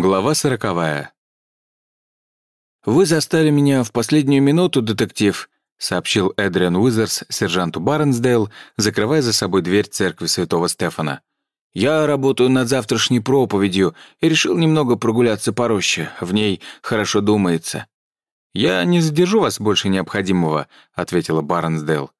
Глава сороковая. «Вы застали меня в последнюю минуту, детектив», сообщил Эдриан Уизерс сержанту Барнсдейл, закрывая за собой дверь церкви святого Стефана. «Я работаю над завтрашней проповедью и решил немного прогуляться по роще. В ней хорошо думается». «Я не задержу вас больше необходимого», — ответила Барнсдейл.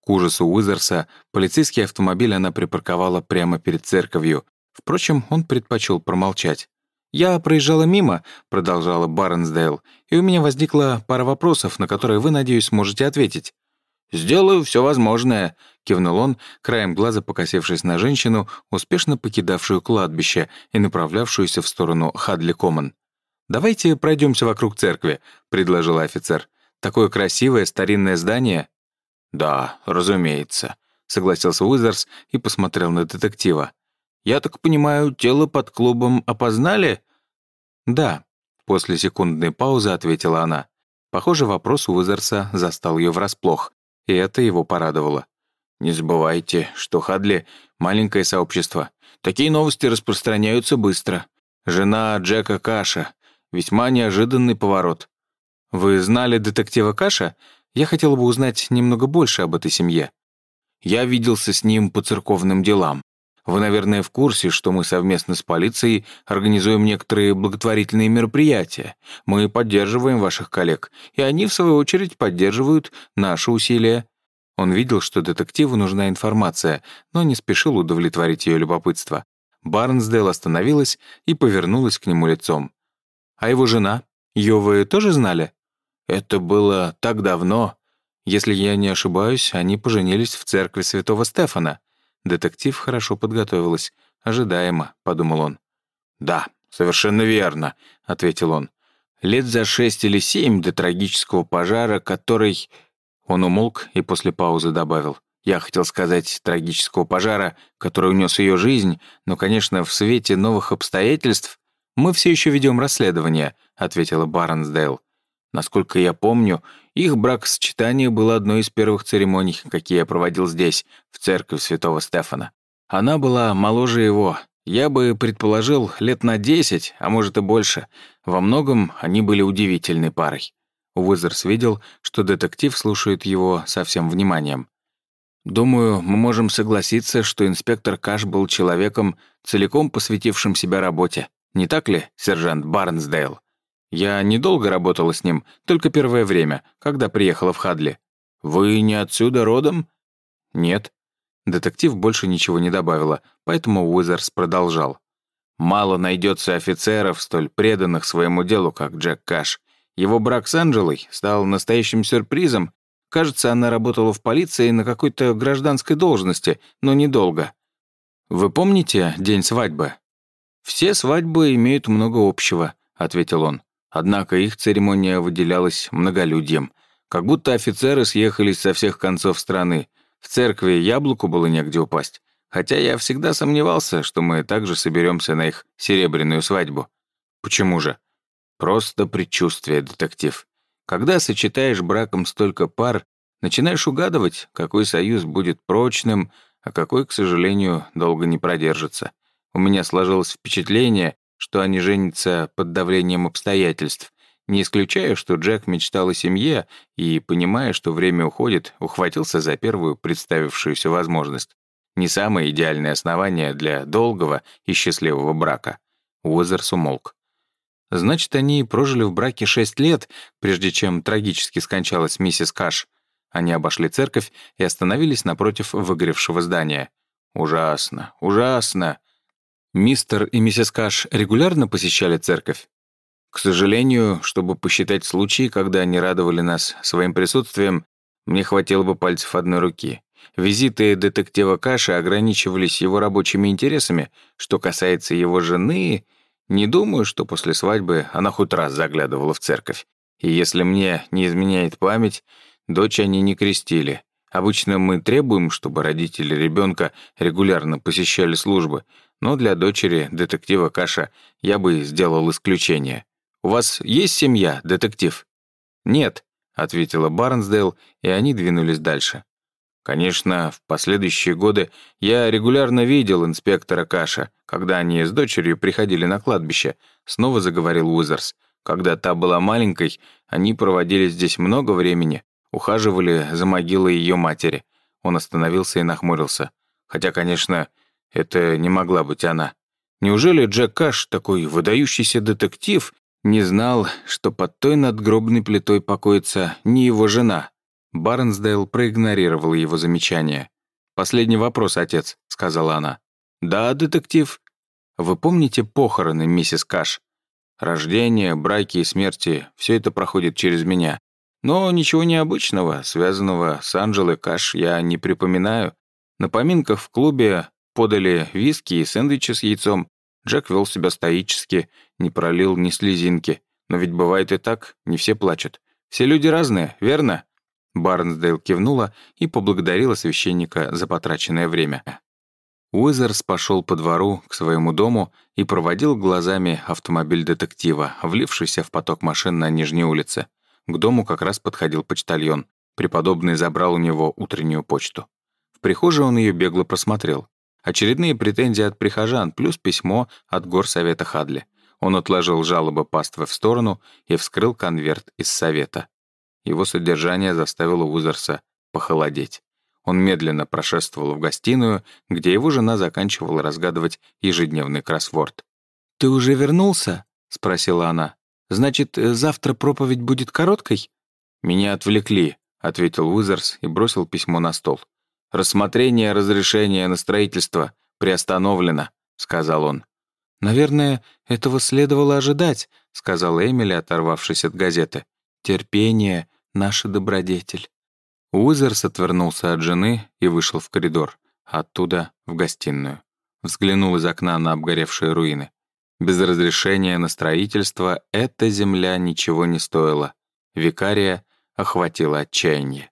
К ужасу Уизерса полицейский автомобиль она припарковала прямо перед церковью. Впрочем, он предпочел промолчать. «Я проезжала мимо», — продолжала Барнсдейл, «и у меня возникла пара вопросов, на которые вы, надеюсь, сможете ответить». «Сделаю все возможное», — кивнул он, краем глаза покосившись на женщину, успешно покидавшую кладбище и направлявшуюся в сторону Хадли Коммон. «Давайте пройдемся вокруг церкви», — предложил офицер. «Такое красивое старинное здание». «Да, разумеется», — согласился Уизерс и посмотрел на детектива. «Я так понимаю, тело под клубом опознали?» «Да», — после секундной паузы ответила она. Похоже, вопрос Уизерса застал ее врасплох, и это его порадовало. «Не забывайте, что Хадли — маленькое сообщество. Такие новости распространяются быстро. Жена Джека Каша. Весьма неожиданный поворот». «Вы знали детектива Каша? Я хотела бы узнать немного больше об этой семье». «Я виделся с ним по церковным делам. Вы, наверное, в курсе, что мы совместно с полицией организуем некоторые благотворительные мероприятия. Мы поддерживаем ваших коллег, и они, в свою очередь, поддерживают наши усилия». Он видел, что детективу нужна информация, но не спешил удовлетворить ее любопытство. Барнсдейл остановилась и повернулась к нему лицом. «А его жена? Ее вы тоже знали?» «Это было так давно. Если я не ошибаюсь, они поженились в церкви святого Стефана. Детектив хорошо подготовилась. «Ожидаемо», — подумал он. «Да, совершенно верно», — ответил он. «Лет за шесть или семь до трагического пожара, который...» Он умолк и после паузы добавил. «Я хотел сказать трагического пожара, который унес ее жизнь, но, конечно, в свете новых обстоятельств...» «Мы все еще ведем расследование», — ответила Барнсдейл. Насколько я помню, их бракосочетание было одной из первых церемоний, какие я проводил здесь, в церкви святого Стефана. Она была моложе его. Я бы предположил, лет на десять, а может и больше. Во многом они были удивительной парой. Уизерс видел, что детектив слушает его со всем вниманием. «Думаю, мы можем согласиться, что инспектор Каш был человеком, целиком посвятившим себя работе. Не так ли, сержант Барнсдейл?» Я недолго работала с ним, только первое время, когда приехала в Хадли. Вы не отсюда родом? Нет. Детектив больше ничего не добавила, поэтому Уизерс продолжал. Мало найдется офицеров, столь преданных своему делу, как Джек Каш. Его брак с Анджелой стал настоящим сюрпризом. Кажется, она работала в полиции на какой-то гражданской должности, но недолго. Вы помните день свадьбы? «Все свадьбы имеют много общего», — ответил он. Однако их церемония выделялась многолюдьем. Как будто офицеры съехались со всех концов страны. В церкви яблоку было негде упасть. Хотя я всегда сомневался, что мы также соберемся на их серебряную свадьбу. Почему же? Просто предчувствие, детектив. Когда сочетаешь браком столько пар, начинаешь угадывать, какой союз будет прочным, а какой, к сожалению, долго не продержится. У меня сложилось впечатление, что они женятся под давлением обстоятельств. Не исключаю, что Джек мечтал о семье и, понимая, что время уходит, ухватился за первую представившуюся возможность. Не самое идеальное основание для долгого и счастливого брака. Уозерс умолк. Значит, они прожили в браке шесть лет, прежде чем трагически скончалась миссис Каш. Они обошли церковь и остановились напротив выгоревшего здания. «Ужасно, ужасно!» Мистер и миссис Каш регулярно посещали церковь? К сожалению, чтобы посчитать случаи, когда они радовали нас своим присутствием, мне хватило бы пальцев одной руки. Визиты детектива Каша ограничивались его рабочими интересами. Что касается его жены, не думаю, что после свадьбы она хоть раз заглядывала в церковь. И если мне не изменяет память, дочь они не крестили. Обычно мы требуем, чтобы родители ребенка регулярно посещали службы, но для дочери детектива Каша я бы сделал исключение. «У вас есть семья, детектив?» «Нет», — ответила Барнсдейл, и они двинулись дальше. Конечно, в последующие годы я регулярно видел инспектора Каша, когда они с дочерью приходили на кладбище, снова заговорил Уизерс. Когда та была маленькой, они проводили здесь много времени, ухаживали за могилой ее матери. Он остановился и нахмурился. Хотя, конечно, это не могла быть она. Неужели Джек Каш, такой выдающийся детектив, не знал, что под той надгробной плитой покоится не его жена? Барнсдейл проигнорировал его замечание. «Последний вопрос, отец», — сказала она. «Да, детектив. Вы помните похороны, миссис Каш? Рождение, браки и смерти — все это проходит через меня. Но ничего необычного, связанного с Анджелой Каш, я не припоминаю. На поминках в клубе подали виски и сэндвичи с яйцом. Джек вел себя стоически, не пролил ни слезинки. Но ведь бывает и так, не все плачут. Все люди разные, верно? Барнсдейл кивнула и поблагодарила священника за потраченное время. Уизерс пошел по двору к своему дому и проводил глазами автомобиль детектива, влившийся в поток машин на Нижней улице. К дому как раз подходил почтальон. Преподобный забрал у него утреннюю почту. В прихожей он ее бегло просмотрел. Очередные претензии от прихожан, плюс письмо от горсовета Хадли. Он отложил жалобы паствы в сторону и вскрыл конверт из совета. Его содержание заставило Узерса похолодеть. Он медленно прошествовал в гостиную, где его жена заканчивала разгадывать ежедневный кроссворд. «Ты уже вернулся?» — спросила она. «Значит, завтра проповедь будет короткой?» «Меня отвлекли», — ответил Уизерс и бросил письмо на стол. «Рассмотрение разрешения на строительство приостановлено», — сказал он. «Наверное, этого следовало ожидать», — сказала Эмили, оторвавшись от газеты. «Терпение наша добродетель». Уизерс отвернулся от жены и вышел в коридор, оттуда в гостиную. Взглянул из окна на обгоревшие руины. Без разрешения на строительство эта земля ничего не стоила. Викария охватила отчаяние.